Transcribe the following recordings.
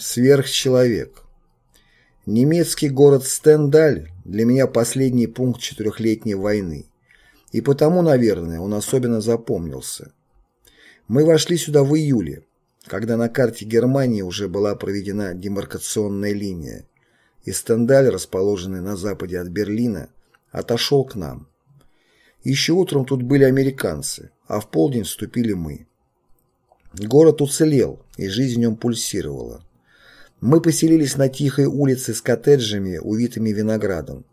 Сверхчеловек. Немецкий город Стендаль для меня последний пункт четырехлетней войны. И потому, наверное, он особенно запомнился. Мы вошли сюда в июле, когда на карте Германии уже была проведена демаркационная линия, и Стендаль, расположенный на западе от Берлина, отошел к нам. Еще утром тут были американцы, а в полдень вступили мы. Город уцелел, и жизнь в нем пульсировала. Мы поселились на тихой улице с коттеджами, увитыми виноградом.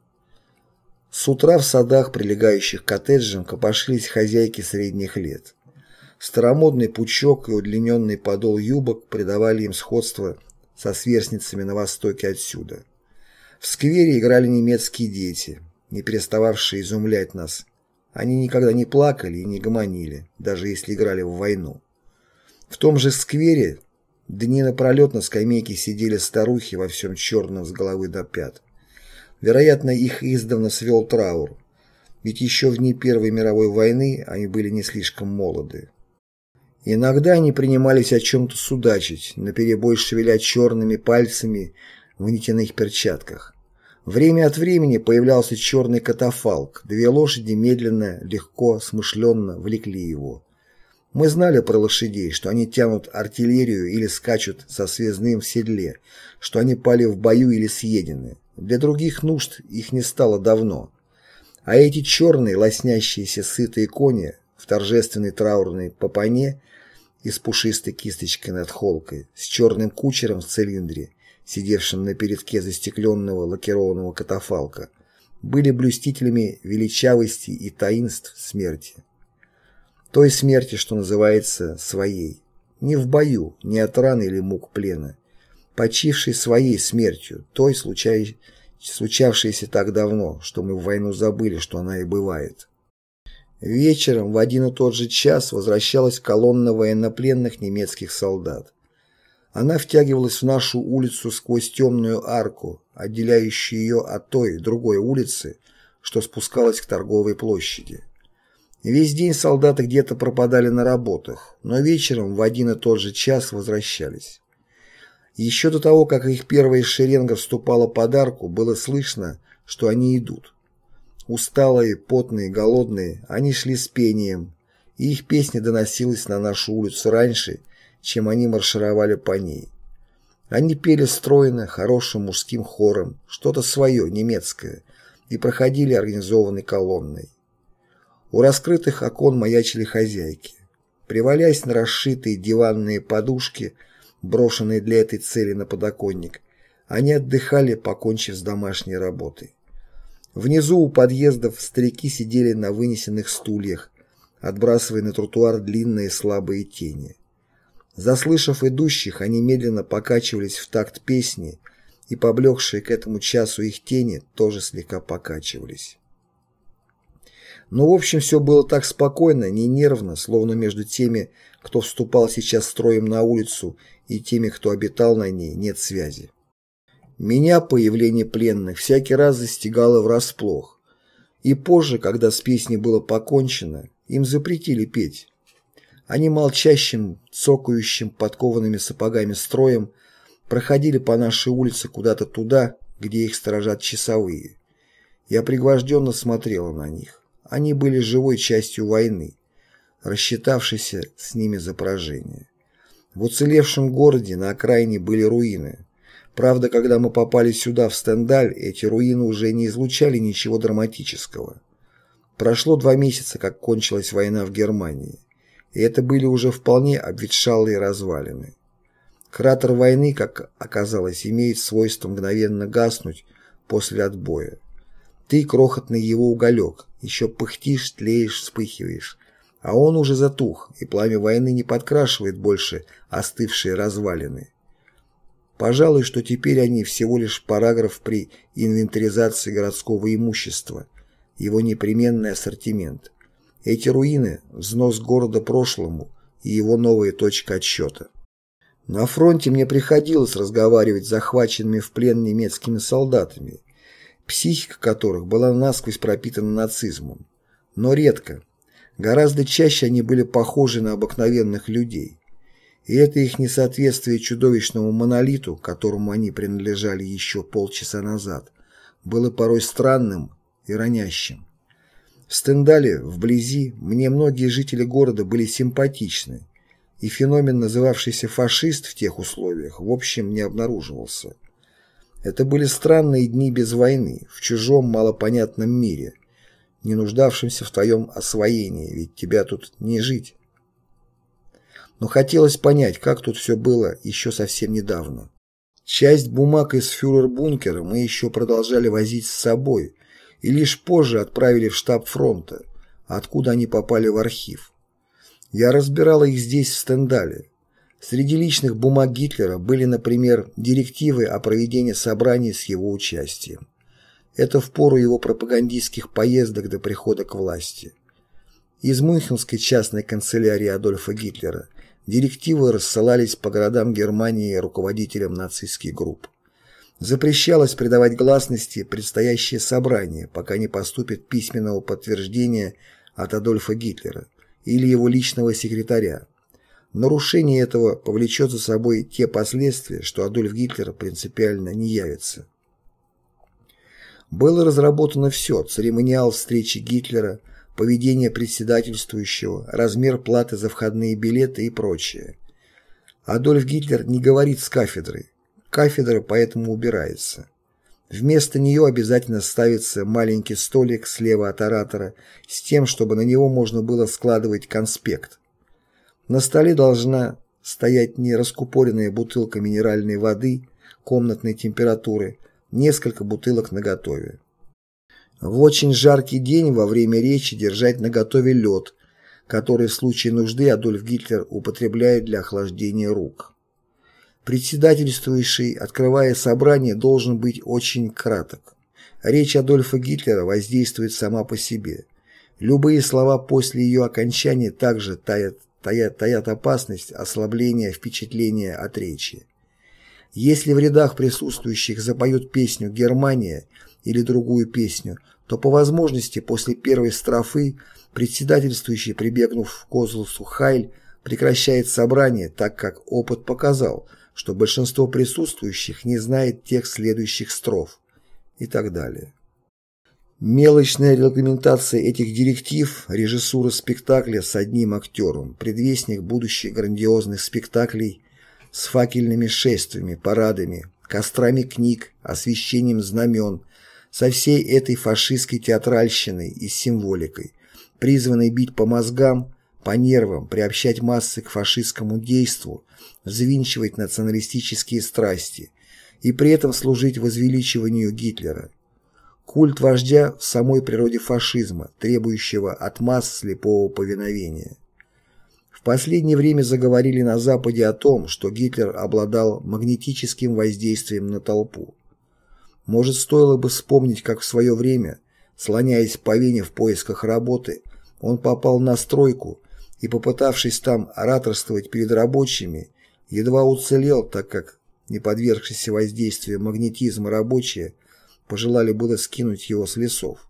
С утра в садах, прилегающих к коттеджам, копошились хозяйки средних лет. Старомодный пучок и удлиненный подол юбок придавали им сходство со сверстницами на востоке отсюда. В сквере играли немецкие дети, не перестававшие изумлять нас. Они никогда не плакали и не гомонили, даже если играли в войну. В том же сквере дни напролет на скамейке сидели старухи во всем черном с головы до пят. Вероятно, их издавна свел траур, ведь еще в дни Первой мировой войны они были не слишком молоды. Иногда они принимались о чем-то судачить, наперебой шевеля черными пальцами в нитяных перчатках. Время от времени появлялся черный катафалк, две лошади медленно, легко, смышленно влекли его. Мы знали про лошадей, что они тянут артиллерию или скачут со связным в седле, что они пали в бою или съедены. Для других нужд их не стало давно. А эти черные, лоснящиеся сытые кони в торжественной траурной попане и с пушистой кисточкой над холкой, с черным кучером в цилиндре, сидевшим на передке застекленного лакированного катафалка, были блюстителями величавости и таинств смерти. Той смерти, что называется своей. Не в бою, не от раны или мук плена. Почившей своей смертью, той, случай... случавшейся так давно, что мы в войну забыли, что она и бывает. Вечером в один и тот же час возвращалась колонна военнопленных немецких солдат. Она втягивалась в нашу улицу сквозь темную арку, отделяющую ее от той, другой улицы, что спускалась к торговой площади. Весь день солдаты где-то пропадали на работах, но вечером в один и тот же час возвращались. Еще до того, как их первая шеренга вступала под арку, было слышно, что они идут. Усталые, потные, голодные, они шли с пением, и их песня доносилась на нашу улицу раньше, чем они маршировали по ней. Они пели стройно, хорошим мужским хором, что-то свое, немецкое, и проходили организованной колонной. У раскрытых окон маячили хозяйки. Привалясь на расшитые диванные подушки, брошенные для этой цели на подоконник, они отдыхали, покончив с домашней работой. Внизу у подъездов старики сидели на вынесенных стульях, отбрасывая на тротуар длинные слабые тени. Заслышав идущих, они медленно покачивались в такт песни, и поблекшие к этому часу их тени тоже слегка покачивались. Но в общем все было так спокойно, не нервно, словно между теми, кто вступал сейчас строем на улицу, и теми, кто обитал на ней, нет связи. Меня появление пленных всякий раз застигало врасплох. И позже, когда с песней было покончено, им запретили петь. Они молчащим, цокающим подкованными сапогами строем проходили по нашей улице куда-то туда, где их сторожат часовые. Я пригвожденно смотрела на них. Они были живой частью войны, рассчитавшейся с ними за поражение. В уцелевшем городе на окраине были руины. Правда, когда мы попали сюда, в Стендаль, эти руины уже не излучали ничего драматического. Прошло два месяца, как кончилась война в Германии, и это были уже вполне обветшалые развалины. Кратер войны, как оказалось, имеет свойство мгновенно гаснуть после отбоя. Ты крохотный его уголек, еще пыхтишь, тлеешь, вспыхиваешь. А он уже затух, и пламя войны не подкрашивает больше остывшие развалины. Пожалуй, что теперь они всего лишь параграф при инвентаризации городского имущества, его непременный ассортимент. Эти руины – взнос города прошлому и его новая точка отсчета. На фронте мне приходилось разговаривать с захваченными в плен немецкими солдатами, психика которых была насквозь пропитана нацизмом. Но редко. Гораздо чаще они были похожи на обыкновенных людей. И это их несоответствие чудовищному монолиту, которому они принадлежали еще полчаса назад, было порой странным и ранящим. В Стендале, вблизи, мне многие жители города были симпатичны, и феномен, называвшийся фашист в тех условиях, в общем, не обнаруживался. Это были странные дни без войны, в чужом малопонятном мире, не нуждавшемся в твоем освоении, ведь тебя тут не жить. Но хотелось понять, как тут все было еще совсем недавно. Часть бумаг из фюрер-бункера мы еще продолжали возить с собой и лишь позже отправили в штаб фронта, откуда они попали в архив. Я разбирал их здесь, в Стендале. Среди личных бумаг Гитлера были, например, директивы о проведении собраний с его участием. Это в пору его пропагандистских поездок до прихода к власти. Из Мюнхенской частной канцелярии Адольфа Гитлера директивы рассылались по городам Германии руководителям нацистских групп. Запрещалось придавать гласности предстоящее собрание, пока не поступит письменного подтверждения от Адольфа Гитлера или его личного секретаря. Нарушение этого повлечет за собой те последствия, что Адольф Гитлер принципиально не явится. Было разработано все – церемониал встречи Гитлера, поведение председательствующего, размер платы за входные билеты и прочее. Адольф Гитлер не говорит с кафедры. Кафедра поэтому убирается. Вместо нее обязательно ставится маленький столик слева от оратора с тем, чтобы на него можно было складывать конспект. На столе должна стоять не раскупоренная бутылка минеральной воды комнатной температуры, несколько бутылок наготове. В очень жаркий день во время речи держать наготове лед, который в случае нужды Адольф Гитлер употребляет для охлаждения рук. Председательствующий, открывая собрание, должен быть очень краток. Речь Адольфа Гитлера воздействует сама по себе. Любые слова после ее окончания также таят, таят, опасность ослабления впечатления от речи. Если в рядах присутствующих запоют песню «Германия» или другую песню, то по возможности после первой строфы председательствующий, прибегнув к возгласу «Хайль», прекращает собрание, так как опыт показал – что большинство присутствующих не знает тех следующих строф и так далее. Мелочная регламентация этих директив, режиссура спектакля с одним актером, предвестник будущих грандиозных спектаклей с факельными шествиями, парадами, кострами книг, освещением знамен, со всей этой фашистской театральщиной и символикой, призванной бить по мозгам, по нервам, приобщать массы к фашистскому действу, взвинчивать националистические страсти и при этом служить возвеличиванию Гитлера. Культ вождя в самой природе фашизма, требующего от масс слепого повиновения. В последнее время заговорили на Западе о том, что Гитлер обладал магнетическим воздействием на толпу. Может, стоило бы вспомнить, как в свое время, слоняясь по Вене в поисках работы, он попал на стройку и, попытавшись там ораторствовать перед рабочими, едва уцелел, так как, не подвергшись воздействию магнетизма рабочие, пожелали было скинуть его с лесов.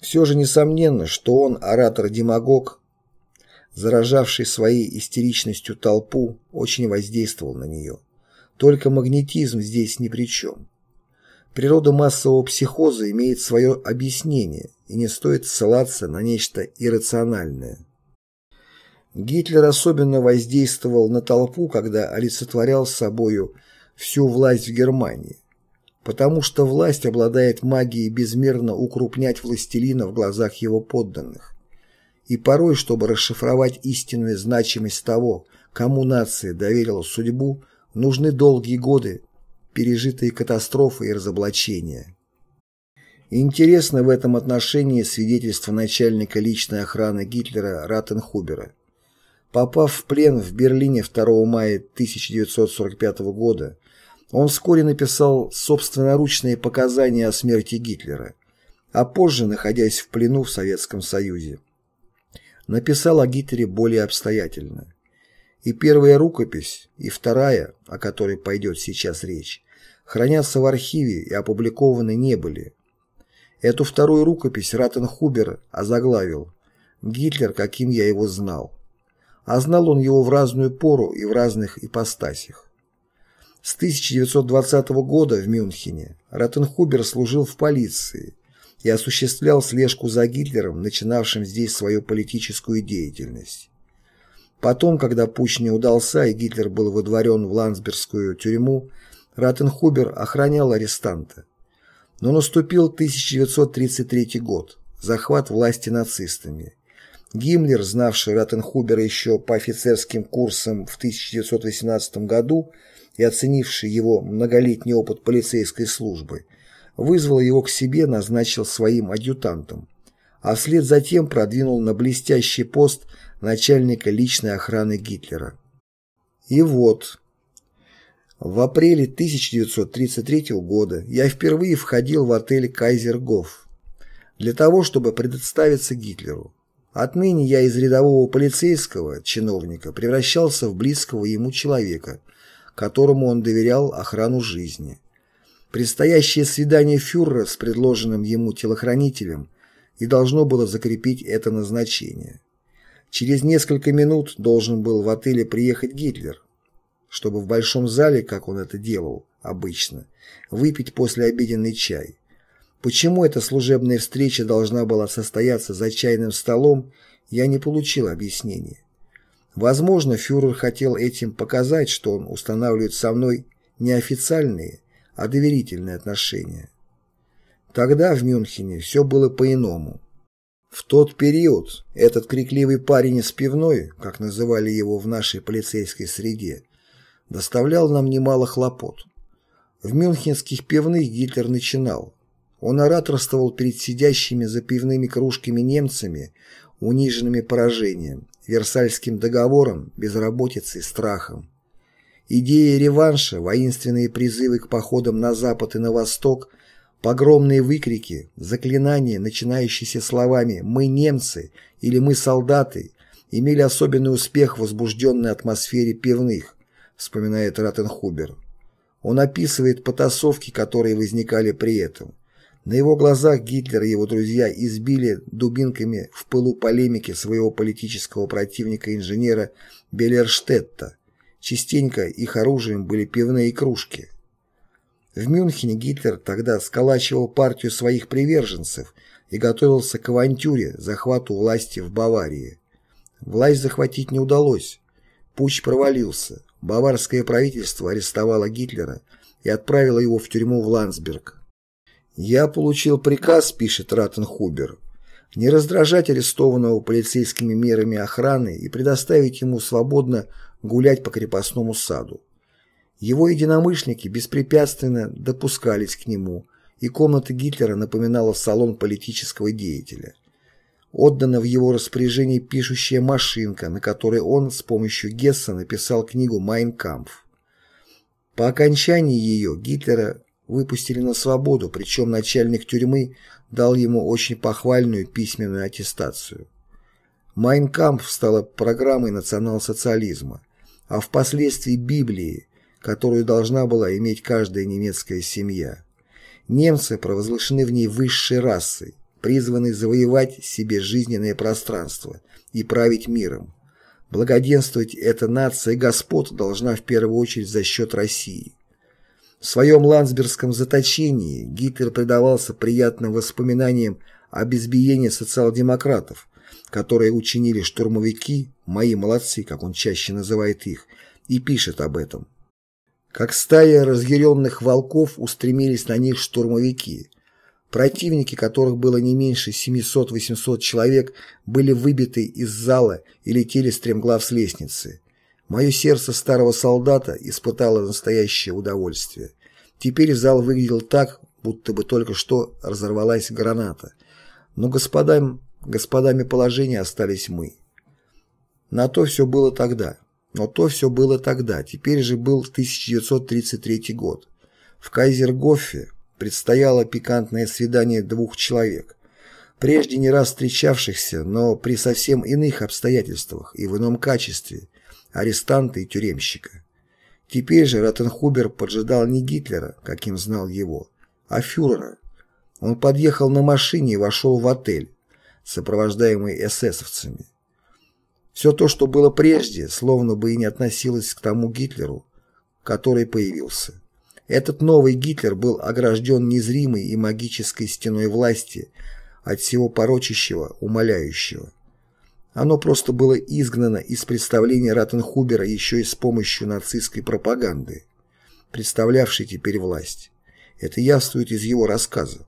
Все же несомненно, что он, оратор-демагог, заражавший своей истеричностью толпу, очень воздействовал на нее. Только магнетизм здесь ни при чем. Природа массового психоза имеет свое объяснение, и не стоит ссылаться на нечто иррациональное. Гитлер особенно воздействовал на толпу, когда олицетворял собою всю власть в Германии, потому что власть обладает магией безмерно укрупнять властелина в глазах его подданных. И порой, чтобы расшифровать истинную значимость того, кому нация доверила судьбу, нужны долгие годы, пережитые катастрофы и разоблачения. Интересно в этом отношении свидетельство начальника личной охраны Гитлера Ратенхубера. Попав в плен в Берлине 2 мая 1945 года, он вскоре написал собственноручные показания о смерти Гитлера, а позже, находясь в плену в Советском Союзе, написал о Гитлере более обстоятельно. И первая рукопись, и вторая, о которой пойдет сейчас речь, хранятся в архиве и опубликованы не были. Эту вторую рукопись Ратенхубер озаглавил «Гитлер, каким я его знал». а знал он его в разную пору и в разных ипостасях. С 1920 года в Мюнхене Ротенхубер служил в полиции и осуществлял слежку за Гитлером, начинавшим здесь свою политическую деятельность. Потом, когда путч не удался и Гитлер был выдворен в Ландсбергскую тюрьму, Ротенхубер охранял арестанта. Но наступил 1933 год, захват власти нацистами. Гиммлер, знавший Ротенхубера еще по офицерским курсам в 1918 году и оценивший его многолетний опыт полицейской службы, вызвал его к себе, назначил своим адъютантом, а вслед за тем продвинул на блестящий пост начальника личной охраны Гитлера. И вот, в апреле 1933 года я впервые входил в отель «Кайзергоф» для того, чтобы предоставиться Гитлеру. Отныне я из рядового полицейского чиновника превращался в близкого ему человека, которому он доверял охрану жизни. Предстоящее свидание фюрера с предложенным ему телохранителем и должно было закрепить это назначение. Через несколько минут должен был в отеле приехать Гитлер, чтобы в большом зале, как он это делал обычно, выпить послеобеденный чай. Почему эта служебная встреча должна была состояться за чайным столом, я не получил объяснения. Возможно, фюрер хотел этим показать, что он устанавливает со мной не официальные, а доверительные отношения. Тогда в Мюнхене все было по-иному. В тот период этот крикливый парень из пивной, как называли его в нашей полицейской среде, доставлял нам немало хлопот. В мюнхенских пивных Гитлер начинал. Он ораторствовал перед сидящими за пивными кружками немцами, униженными поражением, Версальским договором, безработицей, страхом. Идеи реванша, воинственные призывы к походам на запад и на восток – Погромные выкрики, заклинания, начинающиеся словами «мы немцы» или «мы солдаты», имели особенный успех в возбужденной атмосфере пивных, вспоминает Раттенхубер. Он описывает потасовки, которые возникали при этом. На его глазах Гитлер и его друзья избили дубинками в пылу полемики своего политического противника-инженера Беллерштетта. Частенько их оружием были пивные кружки. В Мюнхене Гитлер тогда сколачивал партию своих приверженцев и готовился к авантюре, захвату власти в Баварии. Власть захватить не удалось. Путч провалился. Баварское правительство арестовало Гитлера и отправило его в тюрьму в Ландсберг. «Я получил приказ», — пишет Раттенхубер, «не раздражать арестованного полицейскими мерами охраны и предоставить ему свободно гулять по крепостному саду. Его единомышленники беспрепятственно допускались к нему, и комната Гитлера напоминала салон политического деятеля. Отдана в его распоряжение пишущая машинка, на которой он с помощью Гесса написал книгу «Майн кампф». По окончании ее Гитлера выпустили на свободу, причем начальник тюрьмы дал ему очень похвальную письменную аттестацию. «Майн кампф» стала программой национал-социализма, а впоследствии Библией, которую должна была иметь каждая немецкая семья. Немцы провозглашены в ней высшей расой, призваны завоевать себе жизненное пространство и править миром. Благоденствовать эта нация господ должна в первую очередь за счет России. В своем ландсбергском заточении Гитлер предавался приятным воспоминаниям об избиении социал-демократов, которые учинили штурмовики, мои молодцы, как он чаще называет их, и пишет об этом. Как стая разъяренных волков устремились на них штурмовики. Противники, которых было не меньше 700-800 человек, были выбиты из зала и летели стремглав с лестницы. Мое сердце старого солдата испытало настоящее удовольствие. Теперь зал выглядел так, будто бы только что разорвалась граната. Но господам, господами положения остались мы. На то все было тогда. Но то все было тогда, теперь же был 1933 год. В Кайзергофе предстояло пикантное свидание двух человек, прежде не раз встречавшихся, но при совсем иных обстоятельствах и в ином качестве, арестанта и тюремщика. Теперь же Ротенхубер поджидал не Гитлера, каким знал его, а фюрера. Он подъехал на машине и вошел в отель, сопровождаемый эсэсовцами. Все то, что было прежде, словно бы и не относилось к тому Гитлеру, который появился. Этот новый Гитлер был огражден незримой и магической стеной власти от всего порочащего, умоляющего. Оно просто было изгнано из представления Раттенхубера еще и с помощью нацистской пропаганды, представлявшей теперь власть. Это явствует из его рассказа.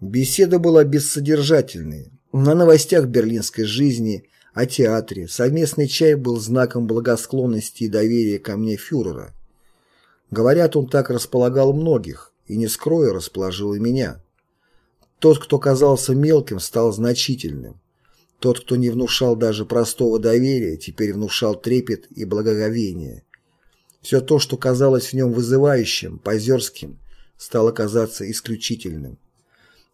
Беседа была бессодержательной. На новостях берлинской жизни, о театре, совместный чай был знаком благосклонности и доверия ко мне фюрера. Говорят, он так располагал многих, и, не скрою, расположил и меня. Тот, кто казался мелким, стал значительным. Тот, кто не внушал даже простого доверия, теперь внушал трепет и благоговение. Все то, что казалось в нем вызывающим, позерским, стало казаться исключительным.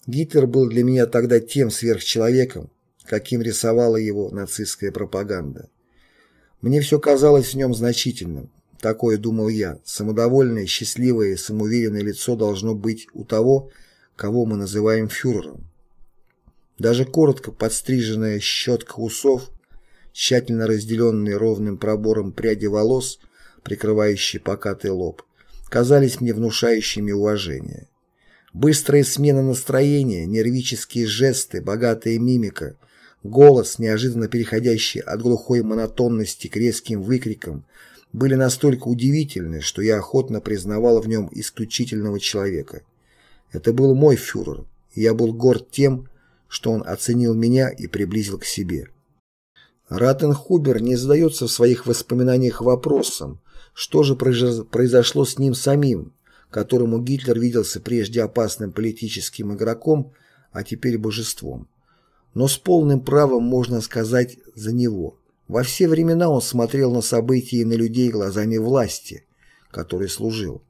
Гитлер был для меня тогда тем сверхчеловеком, каким рисовала его нацистская пропаганда. Мне все казалось в нем значительным. Такое думал я. Самодовольное, счастливое, самоуверенное лицо должно быть у того, кого мы называем фюрером. Даже коротко подстриженная щетка усов, тщательно разделенные ровным пробором пряди волос, прикрывающие покатый лоб, казались мне внушающими уважение. Быстрая смена настроения, нервические жесты, богатая мимика, голос, неожиданно переходящий от глухой монотонности к резким выкрикам, были настолько удивительны, что я охотно признавал в нем исключительного человека. Это был мой фюрер, и я был горд тем, что он оценил меня и приблизил к себе. Раттенхубер не задается в своих воспоминаниях вопросом, что же произошло с ним самим, которому Гитлер виделся прежде опасным политическим игроком, а теперь божеством. Но с полным правом можно сказать за него. Во все времена он смотрел на события и на людей глазами власти, которой служил.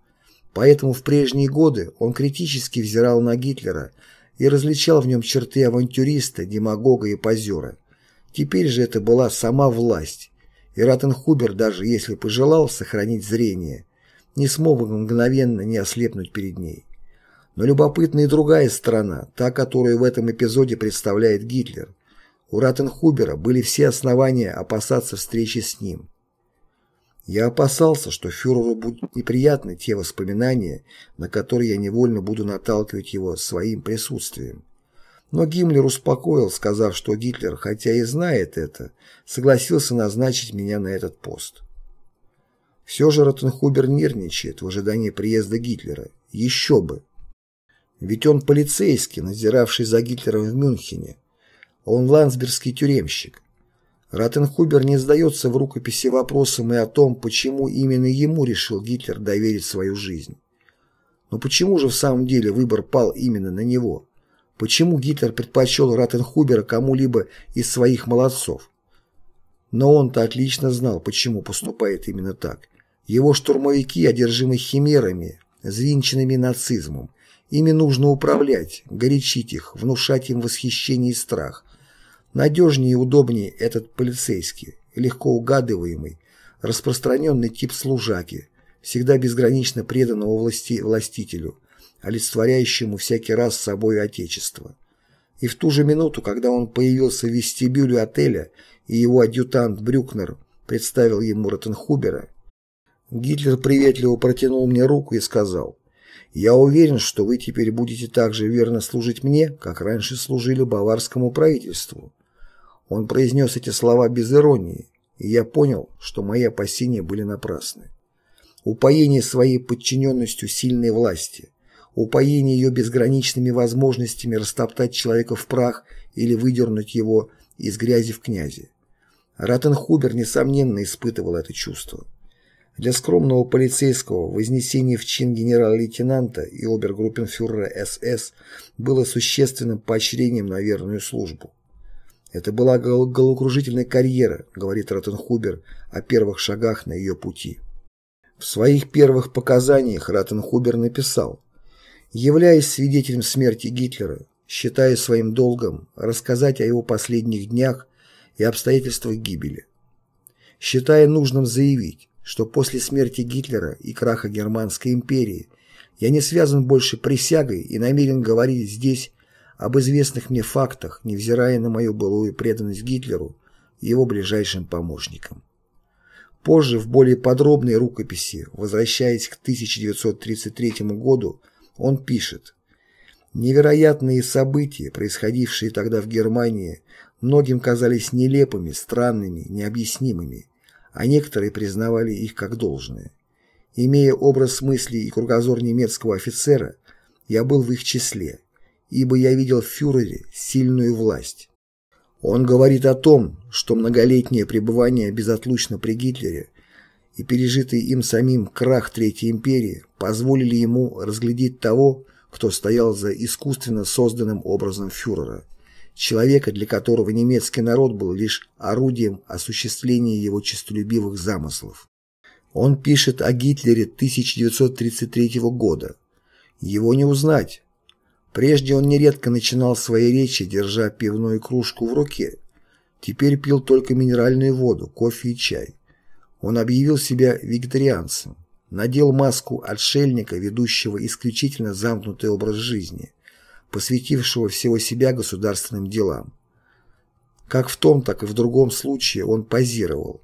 Поэтому в прежние годы он критически взирал на Гитлера и различал в нем черты авантюриста, демагога и позера. Теперь же это была сама власть, и Раттенхубер, даже если пожелал сохранить зрение, не смог бы мгновенно не ослепнуть перед ней. Но любопытна и другая сторона, та, которую в этом эпизоде представляет Гитлер. У Раттенхубера были все основания опасаться встречи с ним. Я опасался, что фюреру будут неприятны те воспоминания, на которые я невольно буду наталкивать его своим присутствием. Но Гиммлер успокоил, сказав, что Гитлер, хотя и знает это, согласился назначить меня на этот пост. Все же Ротенхубер нервничает в ожидании приезда Гитлера. Еще бы. Ведь он полицейский, надзиравший за Гитлером в Мюнхене. Он ландсбергский тюремщик. Ротенхубер не сдается в рукописи вопросом и о том, почему именно ему решил Гитлер доверить свою жизнь. Но почему же в самом деле выбор пал именно на него? Почему Гитлер предпочел Ротенхубера кому-либо из своих молодцов? Но он-то отлично знал, почему поступает именно так. Его штурмовики одержимы химерами, звинченными нацизмом. Ими нужно управлять, горячить их, внушать им восхищение и страх. Надежнее и удобнее этот полицейский, легко угадываемый, распространенный тип служаки, всегда безгранично преданного власти, властителю, олицетворяющему всякий раз собой Отечество. И в ту же минуту, когда он появился в вестибюле отеля, и его адъютант Брюкнер представил ему Ротенхубера, Гитлер приветливо протянул мне руку и сказал, «Я уверен, что вы теперь будете так же верно служить мне, как раньше служили баварскому правительству». Он произнес эти слова без иронии, и я понял, что мои опасения были напрасны. Упоение своей подчиненностью сильной власти, упоение ее безграничными возможностями растоптать человека в прах или выдернуть его из грязи в князи. Раттенхубер, несомненно, испытывал это чувство. Для скромного полицейского вознесение в чин генерал-лейтенанта и обергруппенфюрера СС было существенным поощрением на верную службу. Это была головокружительная карьера, говорит Ротенхубер о первых шагах на ее пути. В своих первых показаниях Ротенхубер написал «Являясь свидетелем смерти Гитлера, считаю своим долгом рассказать о его последних днях и обстоятельствах гибели. Считая нужным заявить, что после смерти Гитлера и краха Германской империи я не связан больше присягой и намерен говорить здесь об известных мне фактах, невзирая на мою былую преданность Гитлеру и его ближайшим помощникам. Позже, в более подробной рукописи, возвращаясь к 1933 году, он пишет «Невероятные события, происходившие тогда в Германии, многим казались нелепыми, странными, необъяснимыми, а некоторые признавали их как должное. Имея образ мысли и кругозор немецкого офицера, я был в их числе, ибо я видел в фюрере сильную власть. Он говорит о том, что многолетнее пребывание безотлучно при Гитлере и пережитый им самим крах Третьей империи позволили ему разглядеть того, кто стоял за искусственно созданным образом фюрера, человека, для которого немецкий народ был лишь орудием осуществления его честолюбивых замыслов. Он пишет о Гитлере 1933 года. Его не узнать, Прежде он нередко начинал свои речи, держа пивную кружку в руке. Теперь пил только минеральную воду, кофе и чай. Он объявил себя вегетарианцем, надел маску отшельника, ведущего исключительно замкнутый образ жизни, посвятившего всего себя государственным делам. Как в том, так и в другом случае он позировал.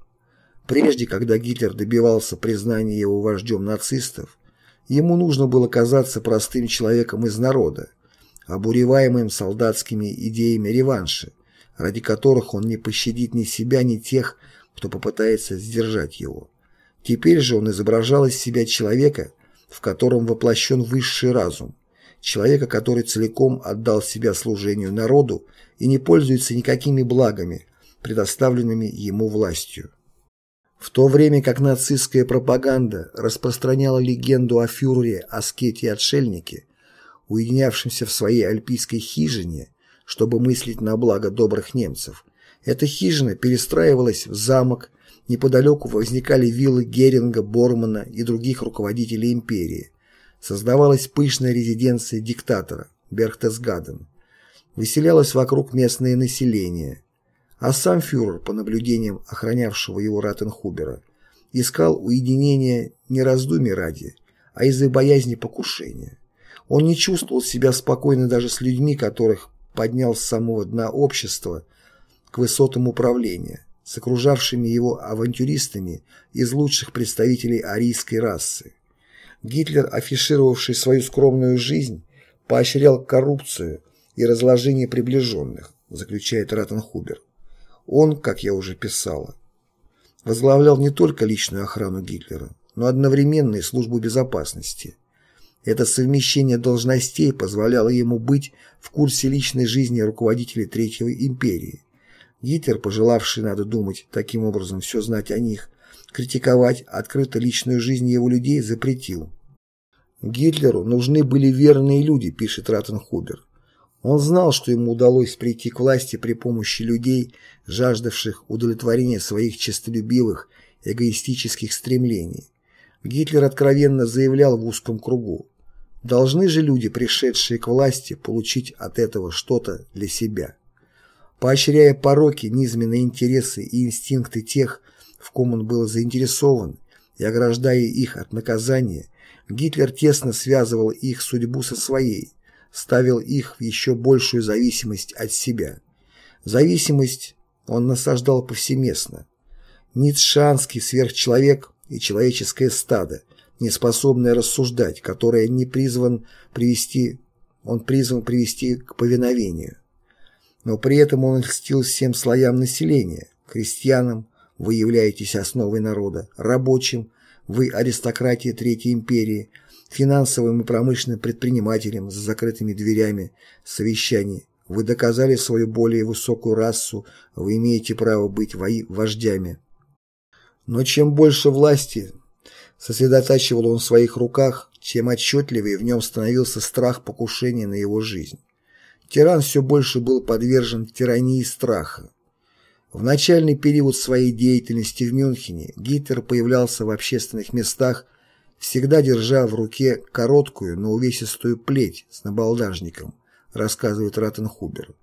Прежде, когда Гитлер добивался признания его вождем нацистов, ему нужно было казаться простым человеком из народа, обуреваемым солдатскими идеями реванша, ради которых он не пощадит ни себя, ни тех, кто попытается сдержать его. Теперь же он изображал из себя человека, в котором воплощен высший разум, человека, который целиком отдал себя служению народу и не пользуется никакими благами, предоставленными ему властью. В то время как нацистская пропаганда распространяла легенду о фюрере, аскете и отшельнике, уединявшимся в своей альпийской хижине, чтобы мыслить на благо добрых немцев. Эта хижина перестраивалась в замок, неподалеку возникали виллы Геринга, Бормана и других руководителей империи. Создавалась пышная резиденция диктатора Берхтесгаден. Выселялось вокруг местное население. А сам фюрер, по наблюдениям охранявшего его Ратенхубера, искал уединения не раздумий ради, а из-за боязни покушения. Он не чувствовал себя спокойно даже с людьми, которых поднял с самого дна общества к высотам управления, с окружавшими его авантюристами из лучших представителей арийской расы. Гитлер, афишировавший свою скромную жизнь, поощрял коррупцию и разложение приближенных, заключает Ратенхубер. Он, как я уже писала, возглавлял не только личную охрану Гитлера, но одновременно и службу безопасности – это совмещение должностей позволяло ему быть в курсе личной жизни руководителей Третьей империи. Гитлер, пожелавший, надо думать, таким образом все знать о них, критиковать открыто личную жизнь его людей запретил. Гитлеру нужны были верные люди, пишет Ратенхубер. Он знал, что ему удалось прийти к власти при помощи людей, жаждавших удовлетворения своих честолюбивых, эгоистических стремлений. Гитлер откровенно заявлял в узком кругу Должны же люди, пришедшие к власти, получить от этого что-то для себя. Поощряя пороки, низменные интересы и инстинкты тех, в ком он был заинтересован, и ограждая их от наказания, Гитлер тесно связывал их судьбу со своей, ставил их в еще большую зависимость от себя. Зависимость он насаждал повсеместно. Ницшанский сверхчеловек и человеческое стадо неспособное рассуждать, которое не призван привести, он призван привести к повиновению. Но при этом он льстил всем слоям населения, крестьянам, вы являетесь основой народа, рабочим, вы аристократия Третьей империи, финансовым и промышленным предпринимателям с закрытыми дверями совещаний. Вы доказали свою более высокую расу, вы имеете право быть вождями. Но чем больше власти, Сосредотачивал он в своих руках, тем отчетливее в нем становился страх покушения на его жизнь. Тиран все больше был подвержен тирании страха. В начальный период своей деятельности в Мюнхене Гитлер появлялся в общественных местах, всегда держа в руке короткую, но увесистую плеть с набалдажником, рассказывает Ратенхубер.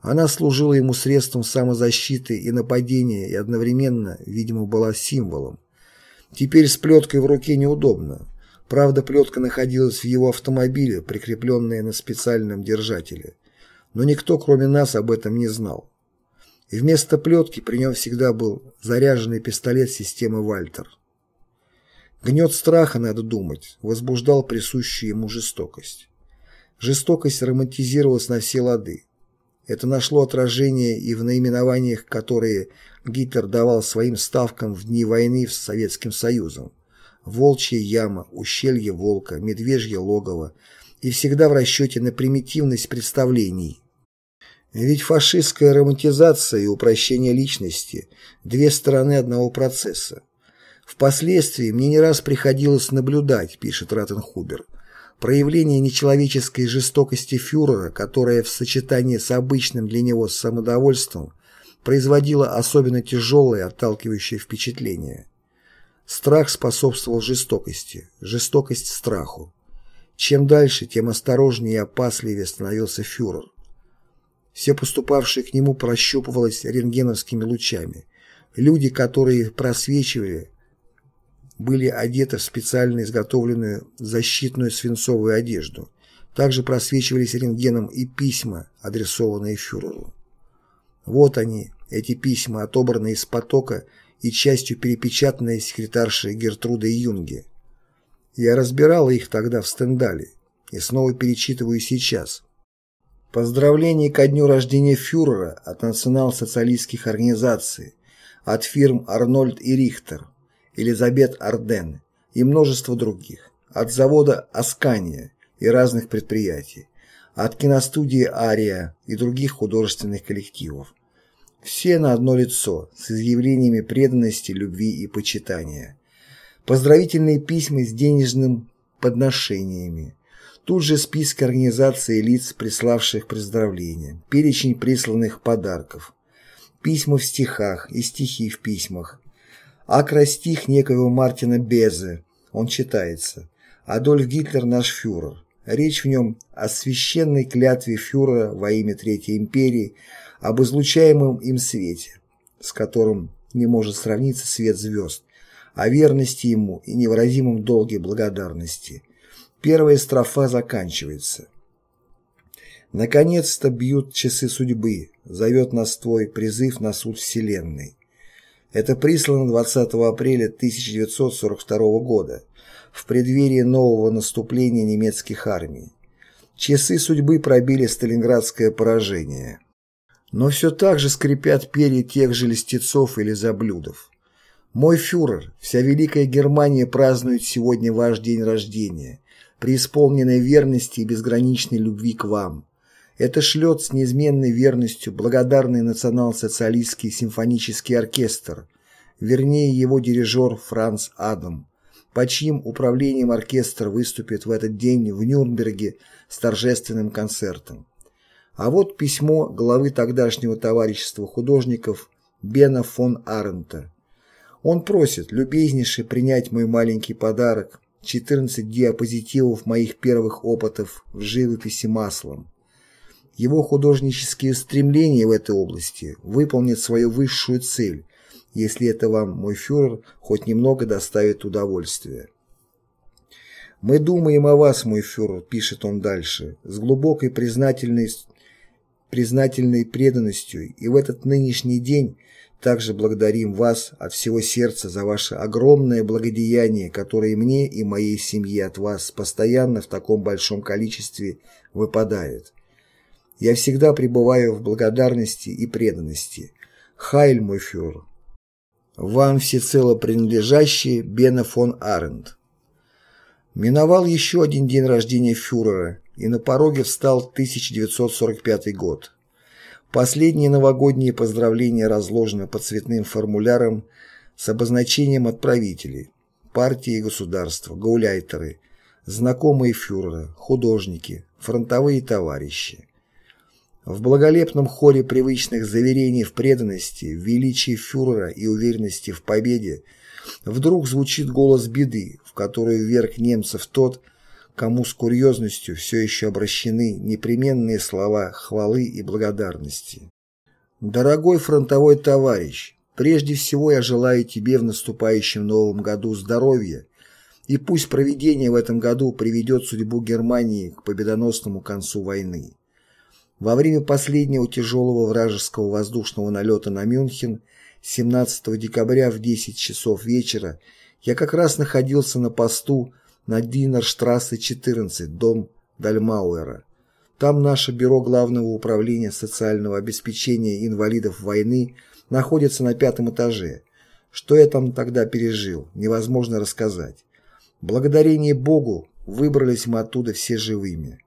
Она служила ему средством самозащиты и нападения и одновременно, видимо, была символом. Теперь с плеткой в руке неудобно. Правда, плетка находилась в его автомобиле, прикрепленная на специальном держателе. Но никто, кроме нас, об этом не знал. и вместо плетки при нем всегда был заряженный пистолет системы «Вальтер». Гнет страха, надо думать, возбуждал присущую ему жестокость. Жестокость романтизировалась на все лады. Это нашло отражение и в наименованиях, которые Гитлер давал своим ставкам в дни войны с Советским Союзом. Волчья яма, ущелье волка, медвежье логово и всегда в расчете на примитивность представлений. Ведь фашистская романтизация и упрощение личности – две стороны одного процесса. Впоследствии мне не раз приходилось наблюдать, пишет Ратенхубер, проявление нечеловеческой жестокости фюрера, которое в сочетании с обычным для него самодовольством производило особенно тяжелое отталкивающее впечатление. Страх способствовал жестокости, жестокость страху. Чем дальше, тем осторожнее и опасливее становился фюрер. Все поступавшее к нему прощупывалось рентгеновскими лучами. Люди, которые просвечивали, были одеты в специально изготовленную защитную свинцовую одежду. Также просвечивались рентгеном и письма, адресованные фюреру. Вот они, эти письма, отобранные из потока и частью перепечатанные секретаршей Гертрудой Юнге. Я разбирала их тогда в стендале и снова перечитываю сейчас. Поздравления ко дню рождения фюрера от национал-социалистских организаций, от фирм «Арнольд и Рихтер», Элизабет Арден и множество других, от завода «Аскания» и разных предприятий, от киностудии «Ария» и других художественных коллективов. Все на одно лицо, с изъявлениями преданности, любви и почитания. Поздравительные письма с денежным подношениями. Тут же список организаций и лиц, приславших поздравления, перечень присланных подарков. Письма в стихах и стихи в письмах, Акростих некоего Мартина Безе. Он читается. «Адольф Гитлер наш фюрер». Речь в нем о священной клятве фюрера во имя Третьей империи, об излучаемом им свете, с которым не может сравниться свет звезд, о верности ему и невыразимом долге благодарности. Первая строфа заканчивается. Наконец-то бьют часы судьбы, зовет нас твой призыв на суд вселенной. Это прислано 20 апреля 1942 года, в преддверии нового наступления немецких армий. Часы судьбы пробили сталинградское поражение. Но все так же скрипят перья тех же листецов или заблюдов. Мой фюрер, вся Великая Германия празднует сегодня ваш день рождения, преисполненной верности и безграничной любви к вам. Это шлет с неизменной верностью благодарный национал-социалистский симфонический оркестр, вернее его дирижер Франц Адам, под чьим управлением оркестр выступит в этот день в Нюрнберге с торжественным концертом. А вот письмо главы тогдашнего товарищества художников Бена фон Арента. Он просит любезнейше принять мой маленький подарок 14 диапозитивов моих первых опытов в живописи маслом. Его художнические стремления в этой области выполнят свою высшую цель, если это вам, мой фюрер, хоть немного доставит удовольствие. «Мы думаем о вас, мой фюрер», — пишет он дальше, с глубокой признательной, признательной преданностью, и в этот нынешний день также благодарим вас от всего сердца за ваше огромное благодеяние, которое мне и моей семье от вас постоянно в таком большом количестве выпадает. Я всегда пребываю в благодарности и преданности. Хайль, мой фюрер. Вам всецело принадлежащий Бена фон Арендт. Миновал еще один день рождения фюрера, и на пороге встал 1945 год. Последние новогодние поздравления разложены по цветным формулярам с обозначением отправителей, партии и государства, гауляйтеры, знакомые фюрера, художники, фронтовые товарищи. В благолепном хоре привычных заверений в преданности, величии фюрера и уверенности в победе вдруг звучит голос беды, в которую вверх немцев тот, кому с курьезностью все еще обращены непременные слова хвалы и благодарности. Дорогой фронтовой товарищ, прежде всего я желаю тебе в наступающем новом году здоровья, и пусть проведение в этом году приведет судьбу Германии к победоносному концу войны. Во время последнего тяжелого вражеского воздушного налета на Мюнхен 17 декабря в 10 часов вечера я как раз находился на посту на Динерштрассе 14, дом Дальмауэра. Там наше бюро Главного управления социального обеспечения инвалидов войны находится на пятом этаже. Что я там тогда пережил, невозможно рассказать. Благодарение Богу выбрались мы оттуда все живыми.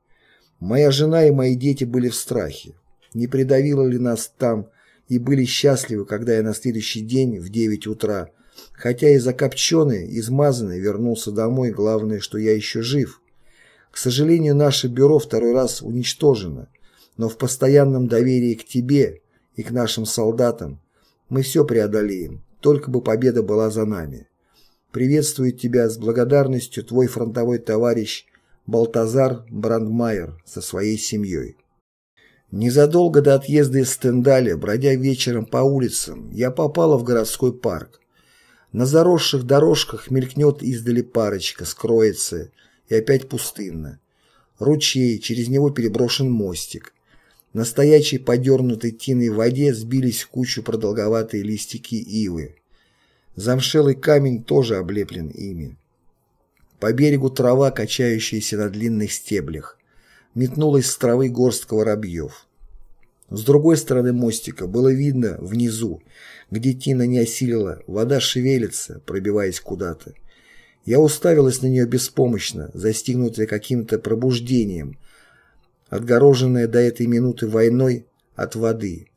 Моя жена и мои дети были в страхе. Не придавило ли нас там и были счастливы, когда я на следующий день в 9 утра, хотя и закопченный, измазанный, вернулся домой, главное, что я еще жив. К сожалению, наше бюро второй раз уничтожено, но в постоянном доверии к тебе и к нашим солдатам мы все преодолеем, только бы победа была за нами. Приветствует тебя с благодарностью твой фронтовой товарищ Балтазар Брандмайер со своей семьей. Незадолго до отъезда из Стендаля, бродя вечером по улицам, я попала в городской парк. На заросших дорожках мелькнет издали парочка, скроется, и опять пустынно. Ручей, через него переброшен мостик. На стоячей подернутой тиной воде сбились кучу продолговатые листики ивы. Замшелый камень тоже облеплен ими. По берегу трава, качающаяся на длинных стеблях. Метнулась с травы горстка воробьев. С другой стороны мостика было видно внизу, где Тина не осилила, вода шевелится, пробиваясь куда-то. Я уставилась на нее беспомощно, застигнутая каким-то пробуждением, отгороженная до этой минуты войной от воды,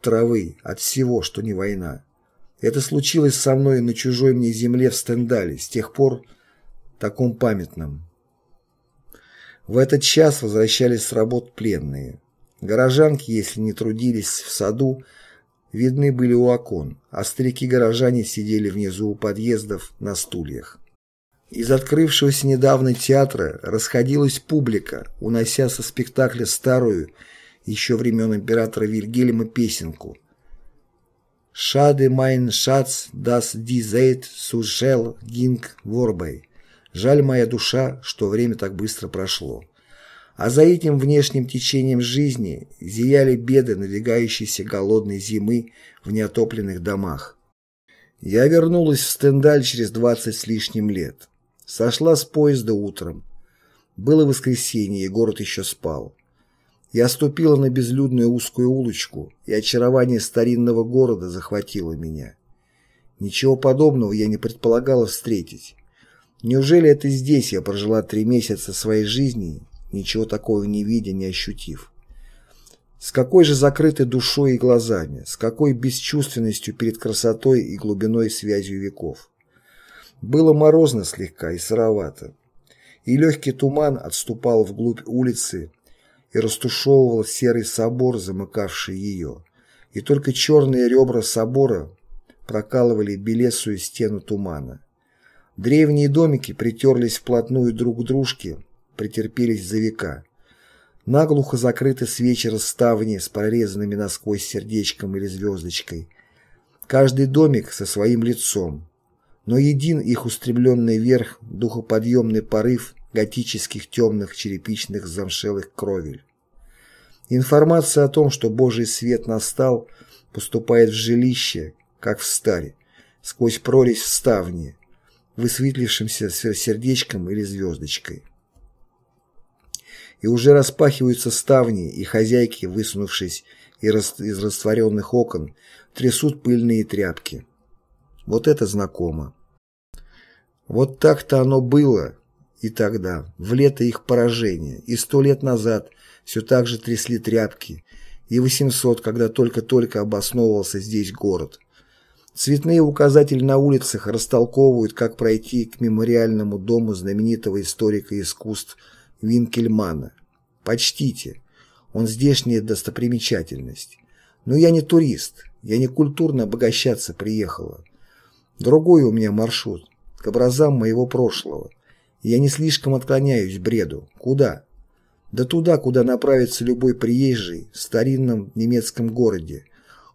травы, от всего, что не война. Это случилось со мной на чужой мне земле в Стендале, с тех пор таком памятном. В этот час возвращались с работ пленные. Горожанки, если не трудились в саду, видны были у окон, а старики-горожане сидели внизу у подъездов на стульях. Из открывшегося недавно театра расходилась публика, унося со спектакля старую, еще времен императора Вильгельма, песенку «Schade, mein Schatz, dass die Zeit so schnell ging vorbei» «Жаль моя душа, что время так быстро прошло». А за этим внешним течением жизни зияли беды надвигающейся голодной зимы в неотопленных домах. Я вернулась в Стендаль через двадцать с лишним лет. Сошла с поезда утром. Было воскресенье, и город еще спал. Я ступила на безлюдную узкую улочку, и очарование старинного города захватило меня. Ничего подобного я не предполагала встретить. Неужели это здесь я прожила три месяца своей жизни, ничего такого не видя, не ощутив? С какой же закрытой душой и глазами, с какой бесчувственностью перед красотой и глубиной связью веков? Было морозно слегка и сыровато, и легкий туман отступал вглубь улицы и растушевывал серый собор, замыкавший ее, и только черные ребра собора прокалывали белесую стену тумана. Древние домики притерлись вплотную друг к дружке, претерпелись за века. Наглухо закрыты с вечера ставни с прорезанными насквозь сердечком или звездочкой. Каждый домик со своим лицом, но един их устремленный вверх духоподъемный порыв готических темных черепичных замшелых кровель. Информация о том, что Божий свет настал, поступает в жилище, как в старе, сквозь прорезь в ставне, высветлившимся сердечком или звездочкой. И уже распахиваются ставни, и хозяйки, высунувшись из растворенных окон, трясут пыльные тряпки. Вот это знакомо. Вот так-то оно было и тогда, в лето их поражения, и сто лет назад все так же трясли тряпки, и 800, когда только-только обосновывался здесь город. Цветные указатели на улицах растолковывают, как пройти к мемориальному дому знаменитого историка искусств Винкельмана. Почтите, он здешняя достопримечательность. Но я не турист, я не культурно обогащаться приехала. Другой у меня маршрут, к образам моего прошлого. Я не слишком отклоняюсь бреду. Куда? Да туда, куда направится любой приезжий в старинном немецком городе.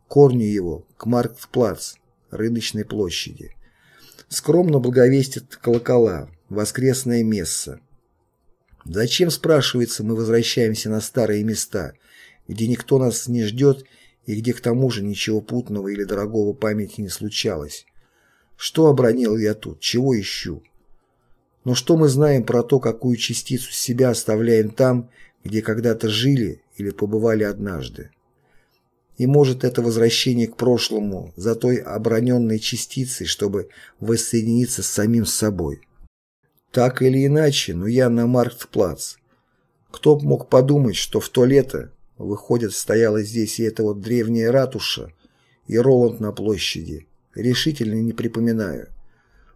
Корню его, к Марктплац, рыночной площади. Скромно благовестит колокола, воскресное месса. Зачем, спрашивается, мы возвращаемся на старые места где никто нас не ждет и где к тому же ничего путного или дорогого памяти не случалось. Что обронил я тут, чего ищу? Но что мы знаем про то, какую частицу себя оставляем там, где когда-то жили или побывали однажды? И может это возвращение к прошлому за той оброненной частицей, чтобы воссоединиться с самим собой. Так или иначе, но я на Марктплац. Кто б мог подумать, что в то лето, выходит, стояла здесь и эта вот древняя ратуша, и Роланд на площади. Решительно не припоминаю.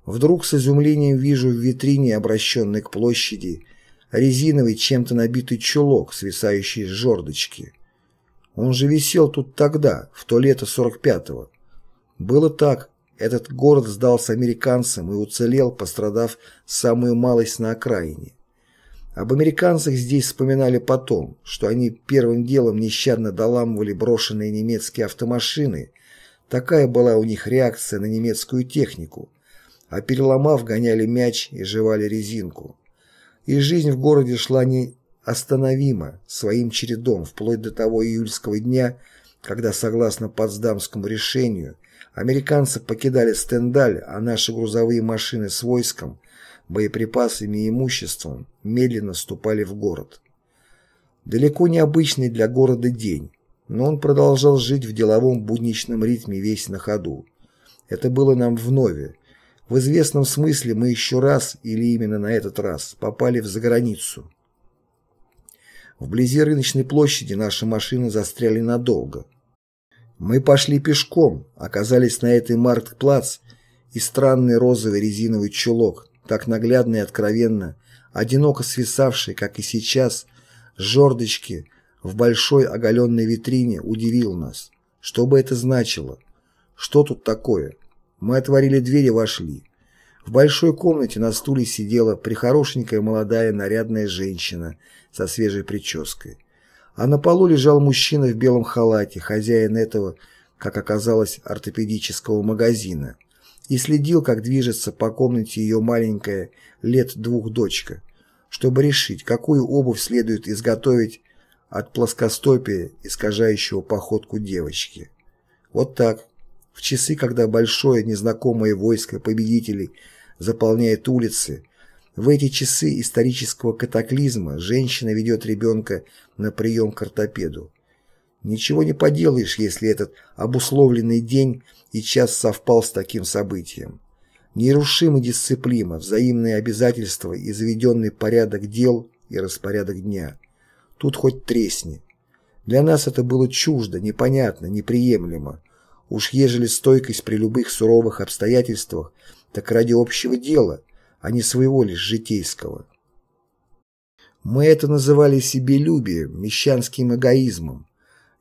Вдруг с изумлением вижу в витрине, обращенной к площади, резиновый чем-то набитый чулок, свисающий с жердочки. Он же висел тут тогда, в то лето 45-го. Было так. Этот город сдался американцам и уцелел, пострадав самую малость на окраине. Об американцах здесь вспоминали потом, что они первым делом нещадно доламывали брошенные немецкие автомашины. Такая была у них реакция на немецкую технику. А переломав, гоняли мяч и жевали резинку. И жизнь в городе шла не остановимо, своим чередом, вплоть до того июльского дня, когда, согласно Потсдамскому решению, американцы покидали Стендаль, а наши грузовые машины с войском, боеприпасами и имуществом медленно ступали в город. Далеко не обычный для города день, но он продолжал жить в деловом будничном ритме весь на ходу. Это было нам вновь. В известном смысле мы еще раз, или именно на этот раз, попали в заграницу. Вблизи рыночной площади наши машины застряли надолго. Мы пошли пешком, оказались на этой Марктплац, и странный розовый резиновый чулок, так наглядно и откровенно, одиноко свисавший, как и сейчас, с жердочки в большой оголенной витрине, удивил нас. Что бы это значило? Что тут такое? Мы отворили дверь и вошли. В большой комнате на стуле сидела прихорошенькая молодая нарядная женщина со свежей прической. А на полу лежал мужчина в белом халате, хозяин этого, как оказалось, ортопедического магазина, и следил, как движется по комнате ее маленькая лет двух дочка, чтобы решить, какую обувь следует изготовить от плоскостопия, искажающего походку девочки. Вот так, в часы, когда большое незнакомое войско победителей – заполняет улицы. В эти часы исторического катаклизма женщина ведет ребенка на прием к ортопеду. Ничего не поделаешь, если этот обусловленный день и час совпал с таким событием. Нерушимая дисциплина, взаимные обязательства и заведенный порядок дел и распорядок дня. Тут хоть тресни. Для нас это было чуждо, непонятно, неприемлемо. Уж ежели стойкость при любых суровых обстоятельствах так ради общего дела, а не своего лишь житейского. Мы это называли себелюбием, мещанским эгоизмом.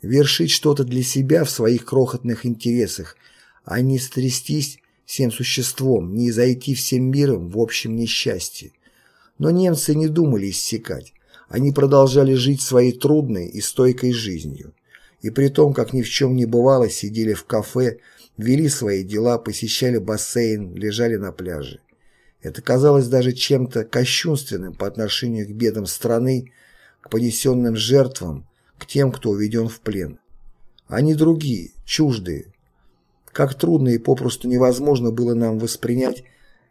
Вершить что-то для себя в своих крохотных интересах, а не стрястись всем существом, не зайти всем миром в общем несчастье. Но немцы не думали иссякать. Они продолжали жить своей трудной и стойкой жизнью. И при том, как ни в чем не бывало, сидели в кафе, вели свои дела, посещали бассейн, лежали на пляже. Это казалось даже чем-то кощунственным по отношению к бедам страны, к понесенным жертвам, к тем, кто уведен в плен. Они другие, чуждые. Как трудно и попросту невозможно было нам воспринять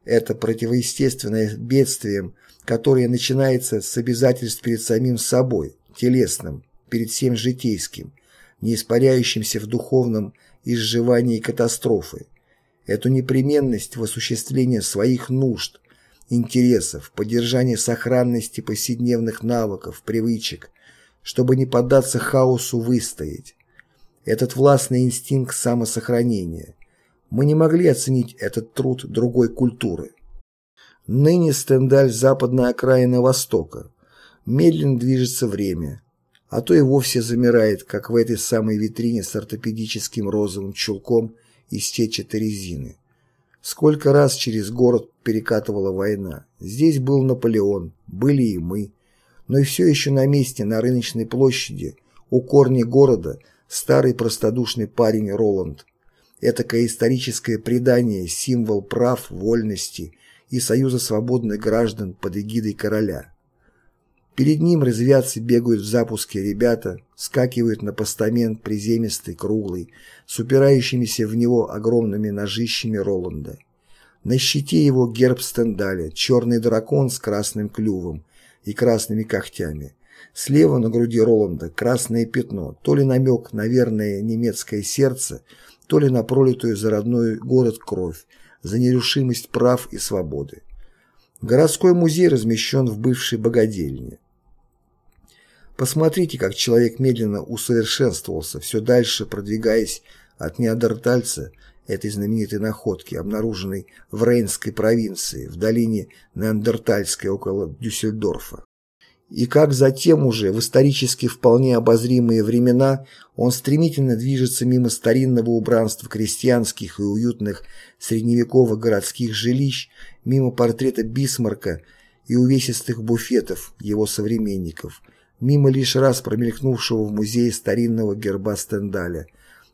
это противоестественное бедствием, которое начинается с обязательств перед самим собой, телесным, перед всем житейским, не испаряющимся в духовном изживания и катастрофы, эту непременность в осуществлении своих нужд, интересов, поддержания сохранности повседневных навыков, привычек, чтобы не поддаться хаосу выстоять. Этот властный инстинкт самосохранения. Мы не могли оценить этот труд другой культуры. Ныне Стендаль – западная окраина Востока. Медленно движется время а то и вовсе замирает, как в этой самой витрине с ортопедическим розовым чулком из сетчатой резины. Сколько раз через город перекатывала война. Здесь был Наполеон, были и мы. Но и все еще на месте, на рыночной площади, у корней города, старый простодушный парень Роланд. Этакое историческое предание, символ прав, вольности и союза свободных граждан под эгидой короля. Перед ним резвятся, бегают в запуске ребята, скакивают на постамент приземистый, круглый, с упирающимися в него огромными ножищами Роланда. На щите его герб Стендаля, черный дракон с красным клювом и красными когтями. Слева на груди Роланда красное пятно, то ли намек на верное немецкое сердце, то ли на пролитую за родной город кровь, за нерушимость прав и свободы. Городской музей размещен в бывшей богадельне. Посмотрите, как человек медленно усовершенствовался, все дальше продвигаясь от неандертальца, этой знаменитой находки, обнаруженной в Рейнской провинции, в долине Неандертальской около Дюссельдорфа. И как затем уже, в исторически вполне обозримые времена, он стремительно движется мимо старинного убранства крестьянских и уютных средневековых городских жилищ, мимо портрета Бисмарка и увесистых буфетов его современников – мимо лишь раз промелькнувшего в музее старинного герба Стендаля,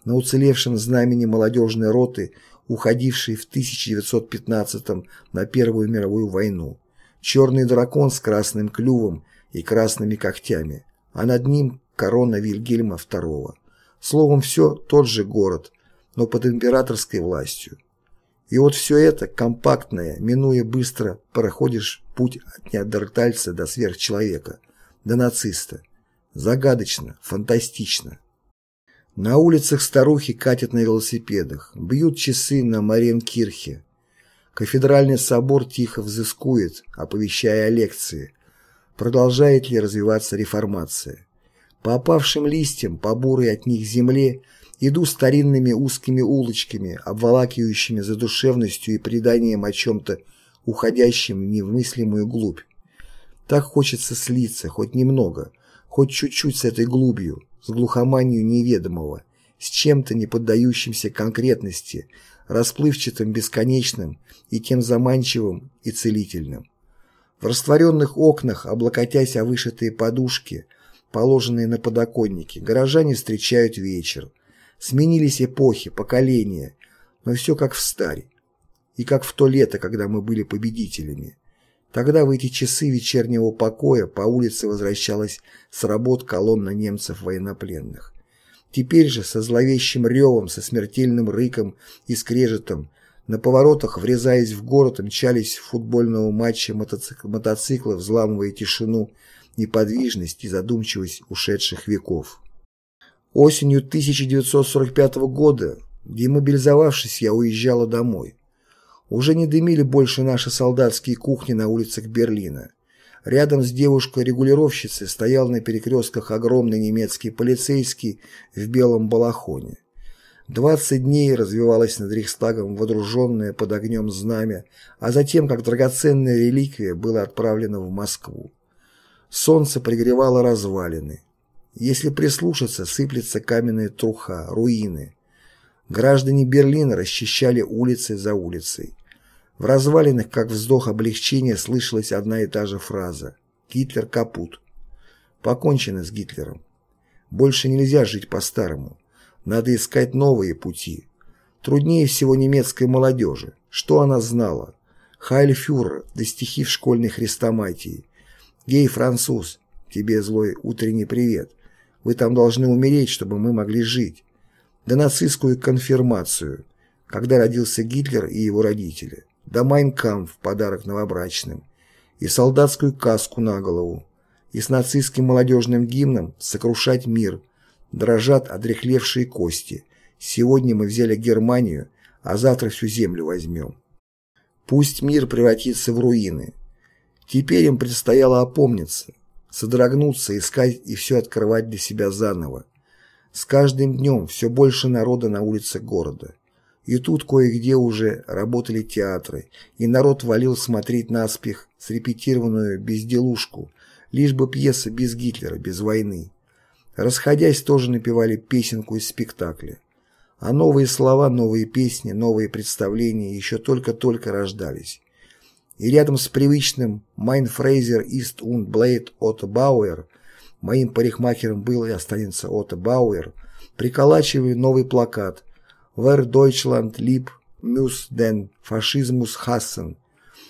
на уцелевшем знамени молодежной роты, уходившей в 1915 на Первую мировую войну. Черный дракон с красным клювом и красными когтями, а над ним корона Вильгельма II. Словом, все тот же город, но под императорской властью. И вот все это, компактное, минуя быстро, проходишь путь от неандертальца до сверхчеловека – до нациста. Загадочно, фантастично. На улицах старухи катят на велосипедах, бьют часы на Маренкирхе. Кафедральный собор тихо взыскует, оповещая о лекции. Продолжает ли развиваться реформация? По опавшим листьям, по бурой от них земле, иду старинными узкими улочками, обволакивающими задушевностью и преданием о чем-то уходящем в невмыслимую глубь. Так хочется слиться, хоть немного, хоть чуть-чуть с этой глубью, с глухоманию неведомого, с чем-то не поддающимся конкретности, расплывчатым, бесконечным и тем заманчивым и целительным. В растворенных окнах, облокотясь о вышитые подушки, положенные на подоконники, горожане встречают вечер. Сменились эпохи, поколения, но все как в старе. И как в то лето, когда мы были победителями. Тогда в эти часы вечернего покоя по улице возвращалась с работ колонна немцев-военнопленных. Теперь же со зловещим ревом, со смертельным рыком и скрежетом на поворотах, врезаясь в город, мчались в футбольного матча мотоцикл, мотоциклы, взламывая тишину, неподвижность и задумчивость ушедших веков. Осенью 1945 года, демобилизовавшись, я уезжала домой. Уже не дымили больше наши солдатские кухни на улицах Берлина. Рядом с девушкой-регулировщицей стоял на перекрестках огромный немецкий полицейский в белом балахоне. Двадцать дней развивалось над Рейхстагом водруженное под огнем знамя, а затем, как драгоценная реликвия, было отправлено в Москву. Солнце пригревало развалины. Если прислушаться, сыплется каменная труха, руины. Граждане Берлина расчищали улицы за улицей. В развалинах, как вздох облегчения, слышалась одна и та же фраза «Гитлер капут». Покончено с Гитлером. Больше нельзя жить по-старому. Надо искать новые пути. Труднее всего немецкой молодежи. Что она знала? Хайль фюрер, до стихи в школьной хрестоматии. Гей-француз, тебе злой утренний привет. Вы там должны умереть, чтобы мы могли жить. Да нацистскую конфирмацию, когда родился Гитлер и его родители да «Майн кампф» в подарок новобрачным, и солдатскую каску на голову, и с нацистским молодежным гимном «Сокрушать мир», дрожат одрехлевшие кости. Сегодня мы взяли Германию, а завтра всю землю возьмем. Пусть мир превратится в руины. Теперь им предстояло опомниться, содрогнуться, искать и все открывать для себя заново. С каждым днем все больше народа на улицах города. И тут кое-где уже работали театры, и народ валил смотреть наспех срепетированную безделушку, лишь бы пьеса без Гитлера, без войны. Расходясь, тоже напевали песенку из спектакля. А новые слова, новые песни, новые представления еще только-только рождались. И рядом с привычным «Mein Fraser ist und Blade Otto Bauer» моим парикмахером был и останется Отто Бауэр, приколачивая новый плакат Wer Deutschland lieb muss den Faschismus hassen.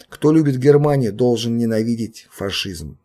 Кто любит Германию, должен ненавидеть фашизм.